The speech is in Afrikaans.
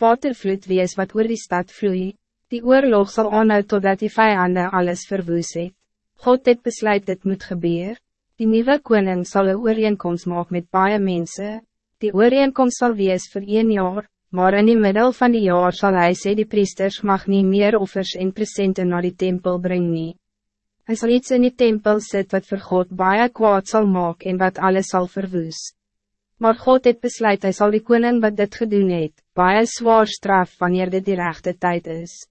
watervloed wees wat oor die stad vloei. Die oorlog zal aanhou totdat die vijanden alles verwoes het. God het besluit dit moet gebeuren. Die nieuwe koning zal een ooreenkomst maken met baie mensen. Die ooreenkomst zal wees voor een jaar, maar in die middel van die jaar zal hij sê die priesters mag niet meer offers en presenten naar die tempel brengen. Hij zal iets in die tempel zetten wat voor God baie kwaad zal maken en wat alles zal verwoes. Maar God het besluit hij zal die koning wat dit gedoen het, baie zwaar straf wanneer dit die rechte tijd is.